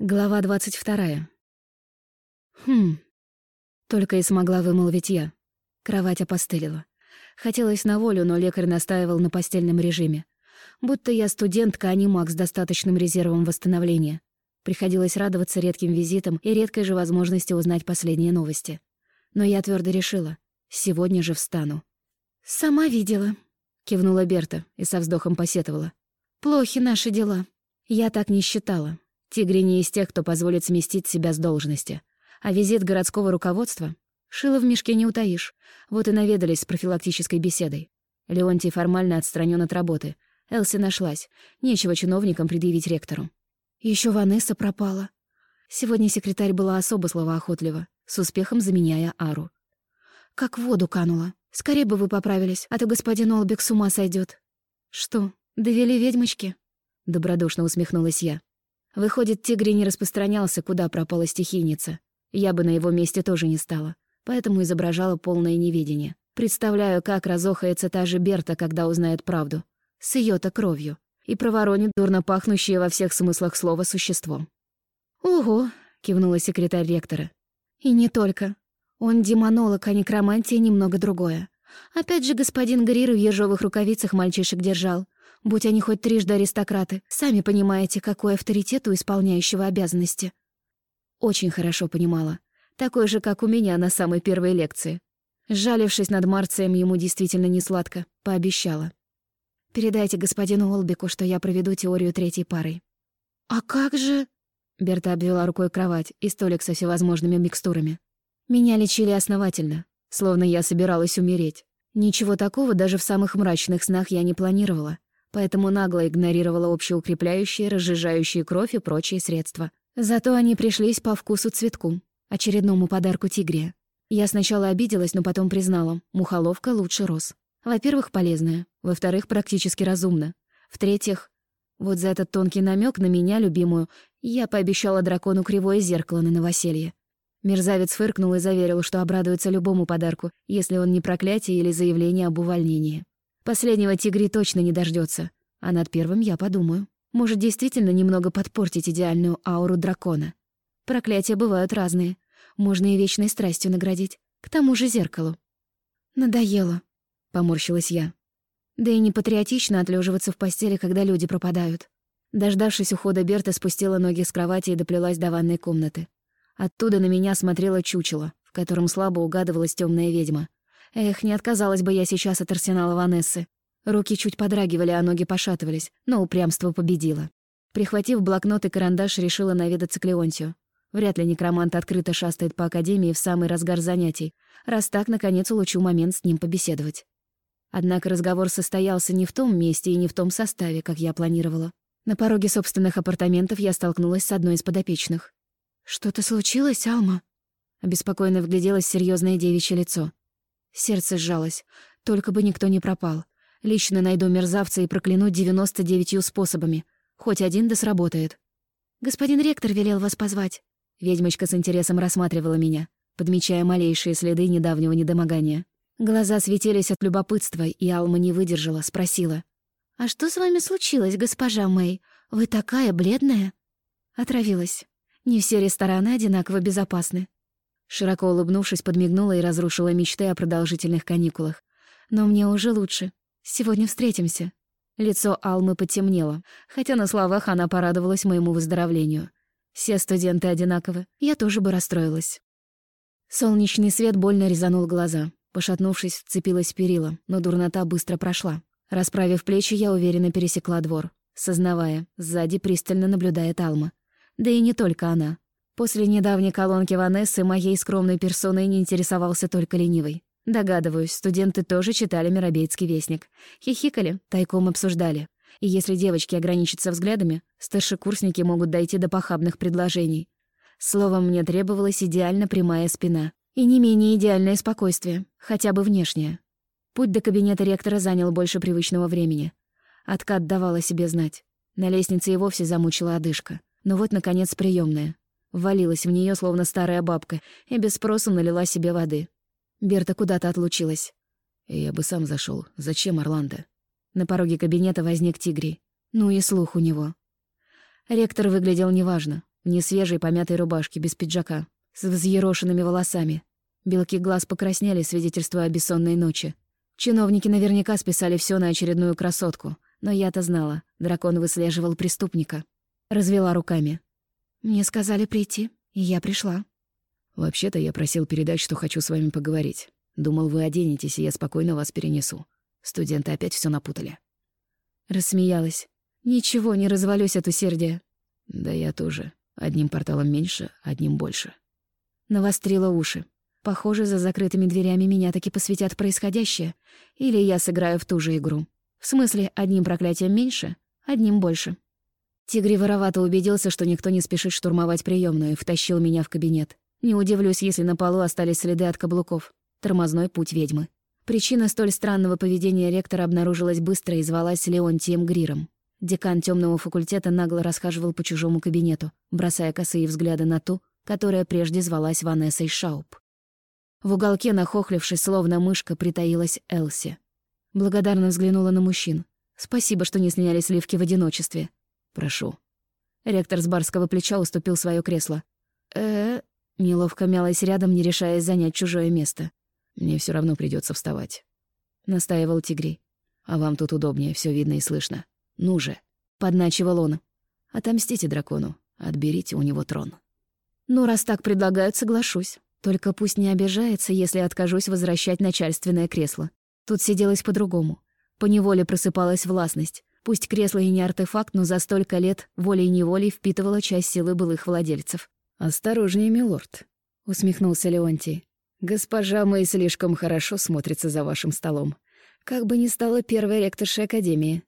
Глава двадцать вторая. Хм. Только и смогла вымолвить я. Кровать опостылила. Хотелось на волю, но лекарь настаивал на постельном режиме. Будто я студентка, а не маг с достаточным резервом восстановления. Приходилось радоваться редким визитам и редкой же возможности узнать последние новости. Но я твердо решила. Сегодня же встану. «Сама видела», — кивнула Берта и со вздохом посетовала. «Плохи наши дела». Я так не считала. Тигри не из тех, кто позволит сместить себя с должности. А визит городского руководства шило в мешке не утаишь. Вот и наведались с профилактической беседой. Леонтий формально отстранен от работы. Элси нашлась. Нечего чиновникам предъявить ректору. Еще Ванесса пропала. Сегодня секретарь была особо словоохотлива, с успехом заменяя Ару. Как в воду канула. Скорее бы вы поправились, а то господин Олбек с ума сойдет. Что, довели ведьмочки? Добродушно усмехнулась я. Выходит, Тигри не распространялся, куда пропала стихийница. Я бы на его месте тоже не стала, поэтому изображала полное неведение. Представляю, как разохается та же Берта, когда узнает правду. С ее то кровью. И проворонит дурно пахнущее во всех смыслах слова существо. «Ого!» — кивнула секретарь ректора. «И не только. Он демонолог, а некромантия немного другое. Опять же, господин Грир в ежовых рукавицах мальчишек держал будь они хоть трижды аристократы. Сами понимаете, какой авторитет у исполняющего обязанности. Очень хорошо понимала. Такой же, как у меня на самой первой лекции. Жалившись над Марцием, ему действительно не сладко, пообещала. «Передайте господину Олбику, что я проведу теорию третьей парой». «А как же...» Берта обвела рукой кровать и столик со всевозможными микстурами. Меня лечили основательно, словно я собиралась умереть. Ничего такого даже в самых мрачных снах я не планировала поэтому нагло игнорировала общеукрепляющие, разжижающие кровь и прочие средства. Зато они пришлись по вкусу цветку, очередному подарку тигре. Я сначала обиделась, но потом признала, мухоловка лучше роз. Во-первых, полезная, во-вторых, практически разумна. В-третьих, вот за этот тонкий намек на меня, любимую, я пообещала дракону кривое зеркало на новоселье. Мерзавец фыркнул и заверил, что обрадуется любому подарку, если он не проклятие или заявление об увольнении. Последнего тигри точно не дождется, а над первым я подумаю. Может, действительно немного подпортить идеальную ауру дракона. Проклятия бывают разные. Можно и вечной страстью наградить. К тому же зеркалу. «Надоело», — поморщилась я. Да и не патриотично отлеживаться в постели, когда люди пропадают. Дождавшись ухода Берта, спустила ноги с кровати и доплелась до ванной комнаты. Оттуда на меня смотрела чучело, в котором слабо угадывалась темная ведьма. Эх, не отказалась бы я сейчас от арсенала Ванессы. Руки чуть подрагивали, а ноги пошатывались, но упрямство победило. Прихватив блокнот и карандаш, решила наведаться к Леонтию. Вряд ли некромант открыто шастает по академии в самый разгар занятий, раз так, наконец, улучу момент с ним побеседовать. Однако разговор состоялся не в том месте и не в том составе, как я планировала. На пороге собственных апартаментов я столкнулась с одной из подопечных. «Что-то случилось, Алма?» Обеспокоенно вгляделось серьезное девичье лицо. Сердце сжалось. Только бы никто не пропал. Лично найду мерзавца и прокляну 99 способами. Хоть один да сработает. «Господин ректор велел вас позвать». Ведьмочка с интересом рассматривала меня, подмечая малейшие следы недавнего недомогания. Глаза светились от любопытства, и Алма не выдержала, спросила. «А что с вами случилось, госпожа Мэй? Вы такая бледная?» Отравилась. Не все рестораны одинаково безопасны. Широко улыбнувшись, подмигнула и разрушила мечты о продолжительных каникулах. «Но мне уже лучше. Сегодня встретимся». Лицо Алмы потемнело, хотя на словах она порадовалась моему выздоровлению. Все студенты одинаковы, я тоже бы расстроилась. Солнечный свет больно резанул глаза. Пошатнувшись, вцепилась перила, но дурнота быстро прошла. Расправив плечи, я уверенно пересекла двор, сознавая, сзади пристально наблюдает Алма. Да и не только она. После недавней колонки Ванессы моей скромной персоной не интересовался только ленивый. Догадываюсь, студенты тоже читали «Миробейтский вестник». Хихикали, тайком обсуждали. И если девочки ограничатся взглядами, старшекурсники могут дойти до похабных предложений. Словом, мне требовалась идеально прямая спина. И не менее идеальное спокойствие, хотя бы внешнее. Путь до кабинета ректора занял больше привычного времени. Откат давала себе знать. На лестнице и вовсе замучила одышка. Но вот, наконец, приемная. Валилась в нее, словно старая бабка, и без спроса налила себе воды. Берта куда-то отлучилась. Я бы сам зашел. Зачем Орландо? На пороге кабинета возник Тигри. Ну и слух у него. Ректор выглядел неважно. в несвежей помятой рубашке, без пиджака, с взъерошенными волосами. Белки глаз покраснели, свидетельствуя о бессонной ночи. Чиновники наверняка списали все на очередную красотку, но я-то знала, дракон выслеживал преступника. Развела руками. «Мне сказали прийти, и я пришла». «Вообще-то я просил передать, что хочу с вами поговорить. Думал, вы оденетесь, и я спокойно вас перенесу. Студенты опять все напутали». Рассмеялась. «Ничего, не развалюсь от усердия». «Да я тоже. Одним порталом меньше, одним больше». Навострила уши. Похоже, за закрытыми дверями меня таки посвятят происходящее. Или я сыграю в ту же игру. В смысле, одним проклятием меньше, одним больше. Тигри воровато убедился, что никто не спешит штурмовать приемную, втащил меня в кабинет. Не удивлюсь, если на полу остались следы от каблуков. Тормозной путь ведьмы. Причина столь странного поведения ректора обнаружилась быстро и звалась Леонтием Гриром. Декан темного факультета нагло расхаживал по чужому кабинету, бросая косые взгляды на ту, которая прежде звалась Ванессой Шауп. В уголке, нахохлившись, словно мышка, притаилась Элси. Благодарно взглянула на мужчин. «Спасибо, что не сняли сливки в одиночестве». «Прошу». Ректор с барского плеча уступил свое кресло. э Неловко мялась рядом, не решаясь занять чужое место. «Мне все равно придется вставать», — настаивал Тигрей. «А вам тут удобнее, все видно и слышно. Ну же!» — подначивал он. «Отомстите дракону, отберите у него трон». «Ну, раз так предлагают, соглашусь. Только пусть не обижается, если откажусь возвращать начальственное кресло. Тут сиделось по-другому. Поневоле просыпалась властность. Пусть кресло и не артефакт, но за столько лет волей-неволей впитывала часть силы былых владельцев. «Осторожнее, милорд», — усмехнулся Леонтий. «Госпожа Мэй слишком хорошо смотрится за вашим столом. Как бы ни стала первой ректоршей Академии».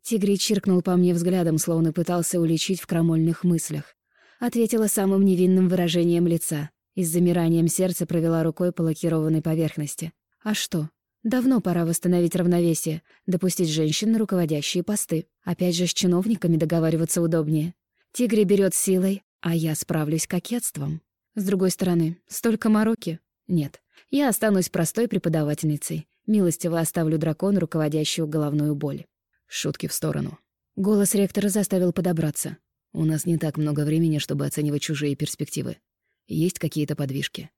Тигри чиркнул по мне взглядом, словно пытался уличить в крамольных мыслях. Ответила самым невинным выражением лица и с замиранием сердца провела рукой по лакированной поверхности. А что? Давно пора восстановить равновесие, допустить женщин на руководящие посты. Опять же, с чиновниками договариваться удобнее. Тигри берет силой, а я справлюсь кокетством. С другой стороны, столько мороки. Нет, я останусь простой преподавательницей. Милостиво оставлю дракона, руководящую головную боль. Шутки в сторону. Голос ректора заставил подобраться. У нас не так много времени, чтобы оценивать чужие перспективы. Есть какие-то подвижки.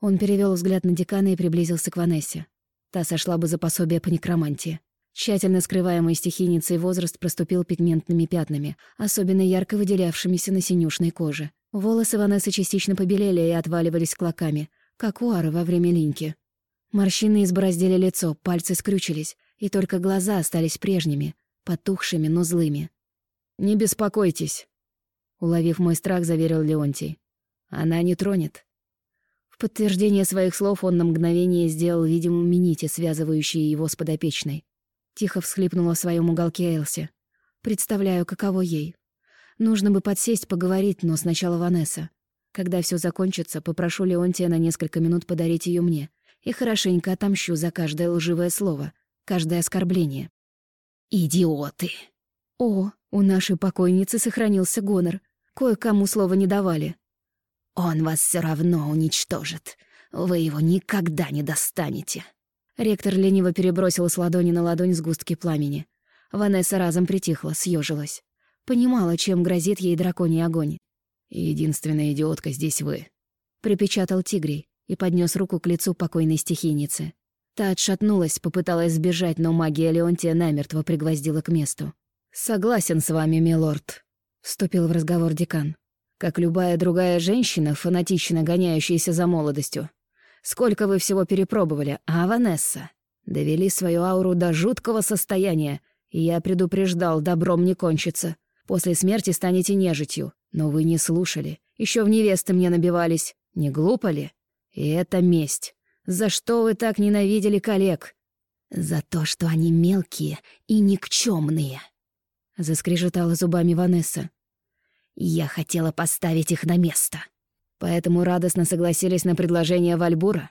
Он перевел взгляд на декана и приблизился к Ванессе. Та сошла бы за пособие по некромантии. Тщательно скрываемый стихийницей возраст проступил пигментными пятнами, особенно ярко выделявшимися на синюшной коже. Волосы Ванессы частично побелели и отваливались клоками, как у Ары во время линьки. Морщины избороздили лицо, пальцы скрючились, и только глаза остались прежними, потухшими, но злыми. «Не беспокойтесь», — уловив мой страх, заверил Леонтий. «Она не тронет». В подтверждение своих слов он на мгновение сделал видимым минити, связывающие его с подопечной. Тихо всхлипнула в своем уголке Элси. Представляю, каково ей. Нужно бы подсесть, поговорить, но сначала Ванесса. Когда все закончится, попрошу Леонтия на несколько минут подарить ее мне и хорошенько отомщу за каждое лживое слово, каждое оскорбление. «Идиоты!» О, у нашей покойницы сохранился гонор. Кое-кому слова не давали. «Он вас все равно уничтожит. Вы его никогда не достанете». Ректор лениво перебросил с ладони на ладонь сгустки пламени. Ванесса разом притихла, съежилась. Понимала, чем грозит ей драконий огонь. «Единственная идиотка здесь вы», — припечатал Тигрий и поднес руку к лицу покойной стихийницы. Та отшатнулась, попыталась сбежать, но магия Леонтия намертво пригвоздила к месту. «Согласен с вами, милорд», — вступил в разговор декан. «Как любая другая женщина, фанатично гоняющаяся за молодостью, Сколько вы всего перепробовали, а, Ванесса? Довели свою ауру до жуткого состояния, и я предупреждал, добром не кончится. После смерти станете нежитью. Но вы не слушали. Еще в невесты мне набивались. Не глупо ли? И это месть. За что вы так ненавидели коллег? За то, что они мелкие и никчемные. Заскрежетала зубами Ванесса. Я хотела поставить их на место. Поэтому радостно согласились на предложение Вальбура?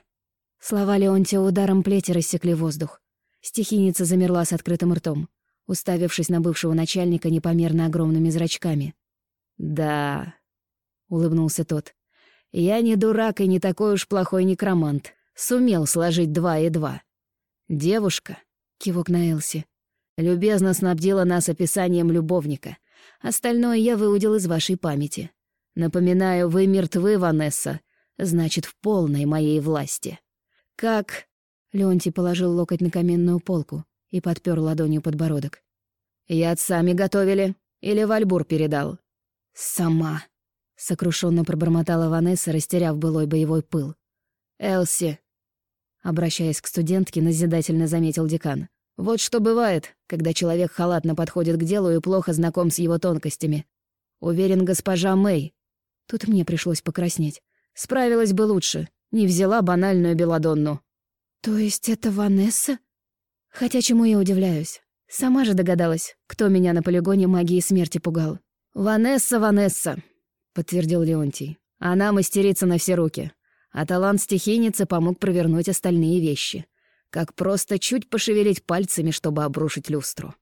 Слова Леонтия ударом плети рассекли воздух. Стихийница замерла с открытым ртом, уставившись на бывшего начальника непомерно огромными зрачками. «Да», — улыбнулся тот, — «я не дурак и не такой уж плохой некромант. Сумел сложить два и два. Девушка», — кивок на Элси, — «любезно снабдила нас описанием любовника. Остальное я выудил из вашей памяти. Напоминаю, вы мертвы, Ванесса. Значит, в полной моей власти. Как...» Леонтий положил локоть на каменную полку и подпер ладонью подбородок. «Яд сами готовили? Или Вальбур передал?» «Сама», — сокрушенно пробормотала Ванесса, растеряв былой боевой пыл. «Элси», — обращаясь к студентке, назидательно заметил декан. «Вот что бывает, когда человек халатно подходит к делу и плохо знаком с его тонкостями. Уверен, госпожа Мэй». Тут мне пришлось покраснеть. Справилась бы лучше, не взяла банальную белодонну. «То есть это Ванесса?» Хотя чему я удивляюсь. Сама же догадалась, кто меня на полигоне магии смерти пугал. «Ванесса, Ванесса», — подтвердил Леонтий. «Она мастерица на все руки, а талант стихийницы помог провернуть остальные вещи. Как просто чуть пошевелить пальцами, чтобы обрушить люстру».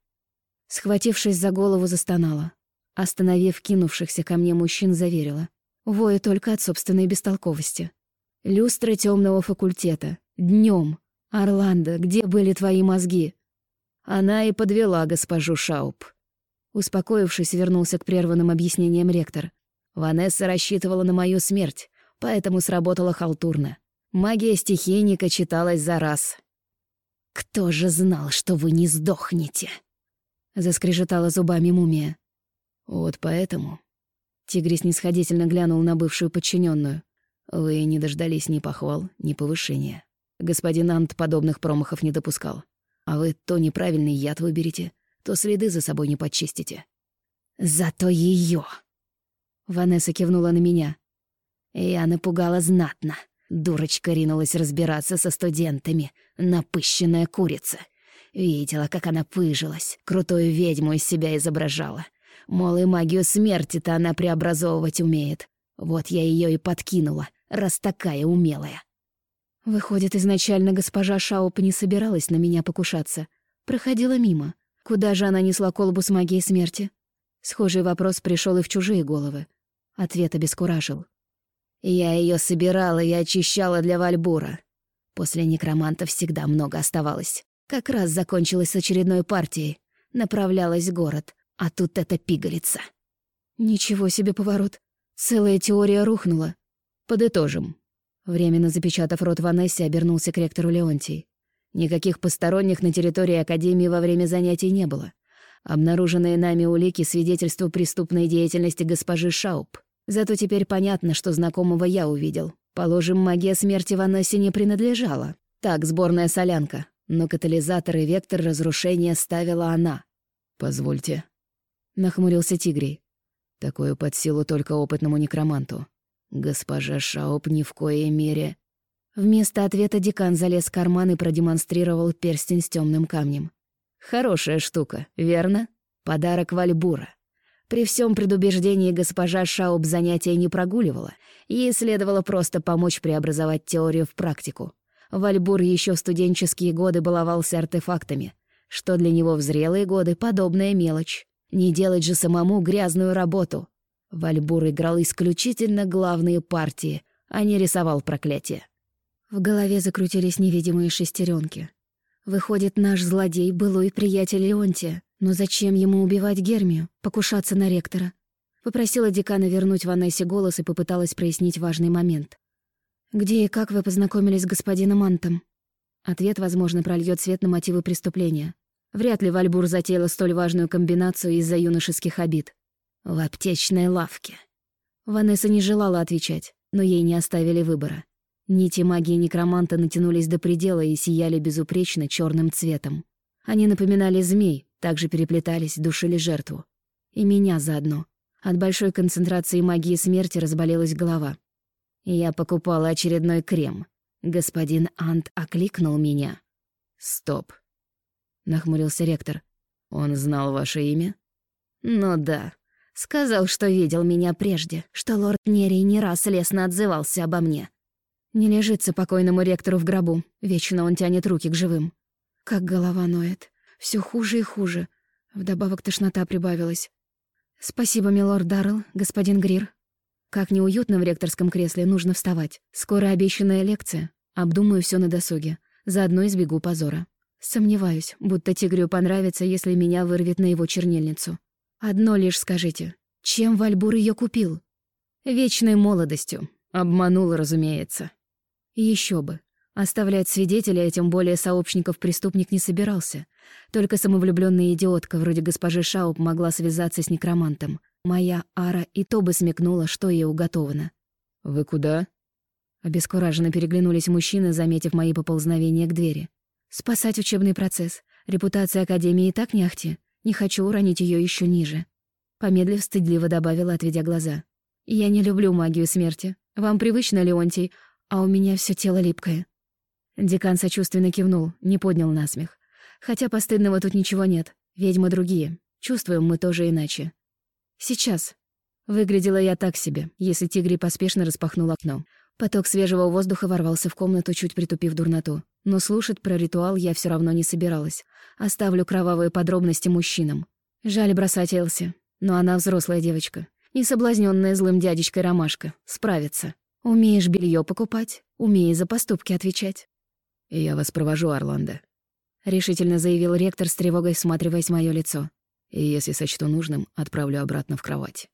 Схватившись за голову, застонала. Остановив кинувшихся ко мне мужчин, заверила. Вою только от собственной бестолковости. Люстра темного факультета. Днем. Орландо, где были твои мозги? Она и подвела госпожу Шауп. Успокоившись, вернулся к прерванным объяснениям ректор. Ванесса рассчитывала на мою смерть, поэтому сработала халтурно. Магия стихийника читалась за раз. «Кто же знал, что вы не сдохнете?» Заскрежетала зубами мумия. «Вот поэтому...» Тигрис снисходительно глянул на бывшую подчиненную. «Вы не дождались ни похвал, ни повышения. Господин Ант подобных промахов не допускал. А вы то неправильный яд выберете, то следы за собой не почистите. Зато ее. Ванесса кивнула на меня. Я напугала знатно. Дурочка ринулась разбираться со студентами. Напыщенная курица. Видела, как она пыжилась. Крутую ведьму из себя изображала. Мол, и магию смерти-то она преобразовывать умеет. Вот я ее и подкинула, раз такая умелая. Выходит, изначально госпожа Шауп не собиралась на меня покушаться. Проходила мимо. Куда же она несла колбу с магией смерти? Схожий вопрос пришел и в чужие головы. Ответ обескуражил. «Я ее собирала и очищала для Вальбура. После некроманта всегда много оставалось. Как раз закончилась с очередной партией. Направлялась в город, а тут эта пигалица». «Ничего себе поворот. Целая теория рухнула. Подытожим. Временно запечатав рот Ванессе, обернулся к ректору Леонтий. Никаких посторонних на территории Академии во время занятий не было. Обнаруженные нами улики свидетельствуют преступной деятельности госпожи Шауп. Зато теперь понятно, что знакомого я увидел. Положим, магия смерти Ванессе не принадлежала. Так, сборная солянка. Но катализатор и вектор разрушения ставила она. «Позвольте», — нахмурился Тигрий. «Такое под силу только опытному некроманту. Госпожа Шауп ни в коей мере... Вместо ответа декан залез в карман и продемонстрировал перстень с темным камнем. Хорошая штука, верно? Подарок Вальбура. При всем предубеждении госпожа Шауп занятия не прогуливала. Ей следовало просто помочь преобразовать теорию в практику. Вальбур еще в студенческие годы баловался артефактами, что для него в зрелые годы подобная мелочь. Не делать же самому грязную работу. Вальбур играл исключительно главные партии, а не рисовал проклятие. В голове закрутились невидимые шестеренки. Выходит, наш злодей — былой приятель Леонтия. Но зачем ему убивать Гермию, покушаться на ректора? Попросила декана вернуть Ванессе голос и попыталась прояснить важный момент. «Где и как вы познакомились с господином Антом?» Ответ, возможно, прольет свет на мотивы преступления. Вряд ли Вальбур затеяла столь важную комбинацию из-за юношеских обид. В аптечной лавке. Ванесса не желала отвечать, но ей не оставили выбора. Нити магии некроманта натянулись до предела и сияли безупречно черным цветом. Они напоминали змей, также переплетались, душили жертву. И меня заодно. От большой концентрации магии смерти разболелась голова. Я покупала очередной крем. Господин Ант окликнул меня. «Стоп», — нахмурился ректор. «Он знал ваше имя?» «Ну да. Сказал, что видел меня прежде, что лорд Нерий не раз лестно отзывался обо мне. Не лежится покойному ректору в гробу, вечно он тянет руки к живым. Как голова ноет. Все хуже и хуже. Вдобавок тошнота прибавилась. Спасибо, милорд Даррелл, господин Грир. Как неуютно в ректорском кресле, нужно вставать. Скоро обещанная лекция. Обдумаю все на досуге. Заодно избегу позора. Сомневаюсь, будто тигрю понравится, если меня вырвет на его чернильницу. Одно лишь скажите. Чем Вальбур ее купил? Вечной молодостью. Обманула, разумеется. Еще бы. Оставлять свидетеля, тем более сообщников преступник не собирался. Только самовлюбленная идиотка вроде госпожи Шауп могла связаться с некромантом. Моя Ара и то бы смекнула, что ей уготовано. «Вы куда?» Обескураженно переглянулись мужчины, заметив мои поползновения к двери. «Спасать учебный процесс. Репутация Академии и так не ахти. Не хочу уронить ее еще ниже». Помедлив, стыдливо добавила, отведя глаза. «Я не люблю магию смерти. Вам привычно, Леонтий, а у меня все тело липкое». Декан сочувственно кивнул, не поднял насмех. Хотя постыдного тут ничего нет. Ведьмы другие. Чувствуем мы тоже иначе. Сейчас. Выглядела я так себе, если Тигри поспешно распахнул окно. Поток свежего воздуха ворвался в комнату, чуть притупив дурноту. Но слушать про ритуал я все равно не собиралась. Оставлю кровавые подробности мужчинам. Жаль бросать Элси, но она взрослая девочка. Не соблазненная злым дядечкой Ромашка. Справится. Умеешь белье покупать, умеешь за поступки отвечать. «Я вас провожу, Орландо», — решительно заявил ректор с тревогой, всматриваясь в моё лицо. «И если сочту нужным, отправлю обратно в кровать».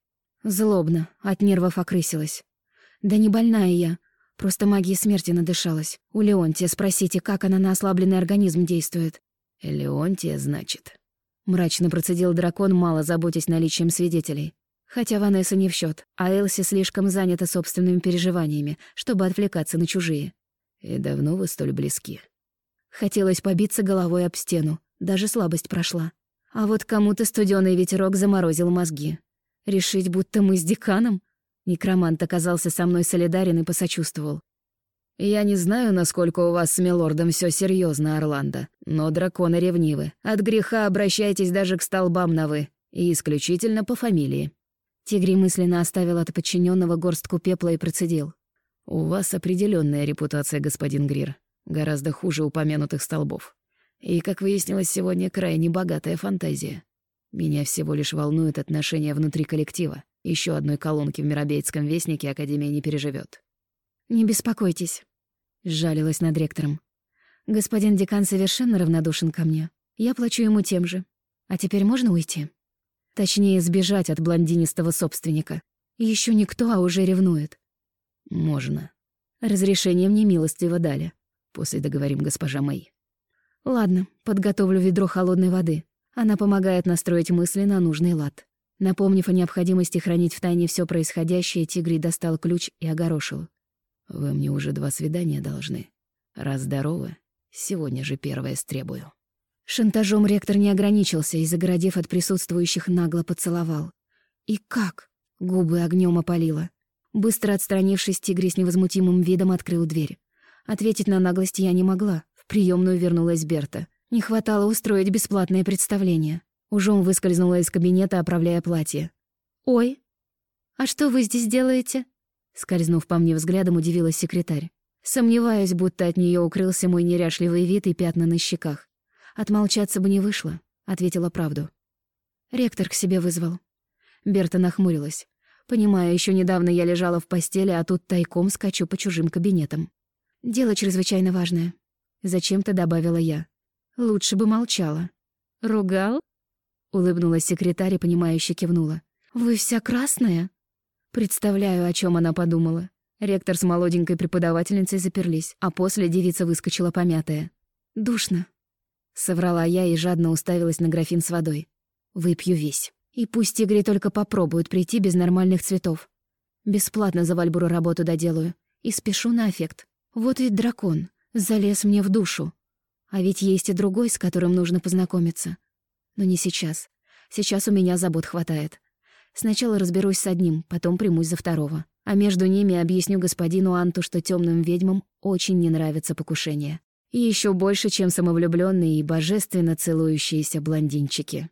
Злобно, от нервов окрысилась. «Да не больная я, просто магией смерти надышалась. У Леонтия спросите, как она на ослабленный организм действует». «Леонтия, значит?» Мрачно процедил дракон, мало заботясь наличием свидетелей. Хотя Ванесса не в счет, а Элси слишком занята собственными переживаниями, чтобы отвлекаться на чужие. «И давно вы столь близки?» Хотелось побиться головой об стену, даже слабость прошла. А вот кому-то студёный ветерок заморозил мозги. Решить, будто мы с деканом? Некромант оказался со мной солидарен и посочувствовал. «Я не знаю, насколько у вас с милордом все серьезно, Орландо, но драконы ревнивы. От греха обращайтесь даже к столбам на «вы», и исключительно по фамилии». Тигри мысленно оставил от подчиненного горстку пепла и процедил. «У вас определенная репутация, господин Грир. Гораздо хуже упомянутых столбов. И, как выяснилось сегодня, крайне богатая фантазия. Меня всего лишь волнует отношение внутри коллектива. Еще одной колонки в Миробейтском вестнике Академия не переживет. «Не беспокойтесь», — сжалилась над ректором. «Господин декан совершенно равнодушен ко мне. Я плачу ему тем же. А теперь можно уйти? Точнее, сбежать от блондинистого собственника. Еще никто, а уже ревнует. «Можно». Разрешение мне милостливо дали. После договорим, госпожа Мэй. Ладно, подготовлю ведро холодной воды. Она помогает настроить мысли на нужный лад. Напомнив о необходимости хранить в тайне все происходящее, Тигрий достал ключ и огорошил. «Вы мне уже два свидания должны. Раз здоровы, сегодня же первое стребую». Шантажом ректор не ограничился и, загородив от присутствующих, нагло поцеловал. И как? Губы огнем опалило. Быстро отстранившись, тигри с невозмутимым видом открыл дверь. Ответить на наглость я не могла. В приемную вернулась Берта. Не хватало устроить бесплатное представление. Ужом выскользнула из кабинета, оправляя платье. «Ой, а что вы здесь делаете?» Скользнув по мне взглядом, удивилась секретарь. Сомневаюсь, будто от нее укрылся мой неряшливый вид и пятна на щеках. Отмолчаться бы не вышло, ответила правду. Ректор к себе вызвал. Берта нахмурилась. Понимаю, еще недавно я лежала в постели, а тут тайком скачу по чужим кабинетам. Дело чрезвычайно важное. Зачем-то добавила я. Лучше бы молчала. «Ругал?» Улыбнулась секретарь и, понимающе кивнула. «Вы вся красная?» Представляю, о чем она подумала. Ректор с молоденькой преподавательницей заперлись, а после девица выскочила помятая. «Душно», — соврала я и жадно уставилась на графин с водой. «Выпью весь». И пусть тигри только попробуют прийти без нормальных цветов. Бесплатно за Вальбуру работу доделаю. И спешу на эффект. Вот ведь дракон. Залез мне в душу. А ведь есть и другой, с которым нужно познакомиться. Но не сейчас. Сейчас у меня забот хватает. Сначала разберусь с одним, потом примусь за второго. А между ними объясню господину Анту, что темным ведьмам очень не нравится покушение. И еще больше, чем самовлюбленные и божественно целующиеся блондинчики.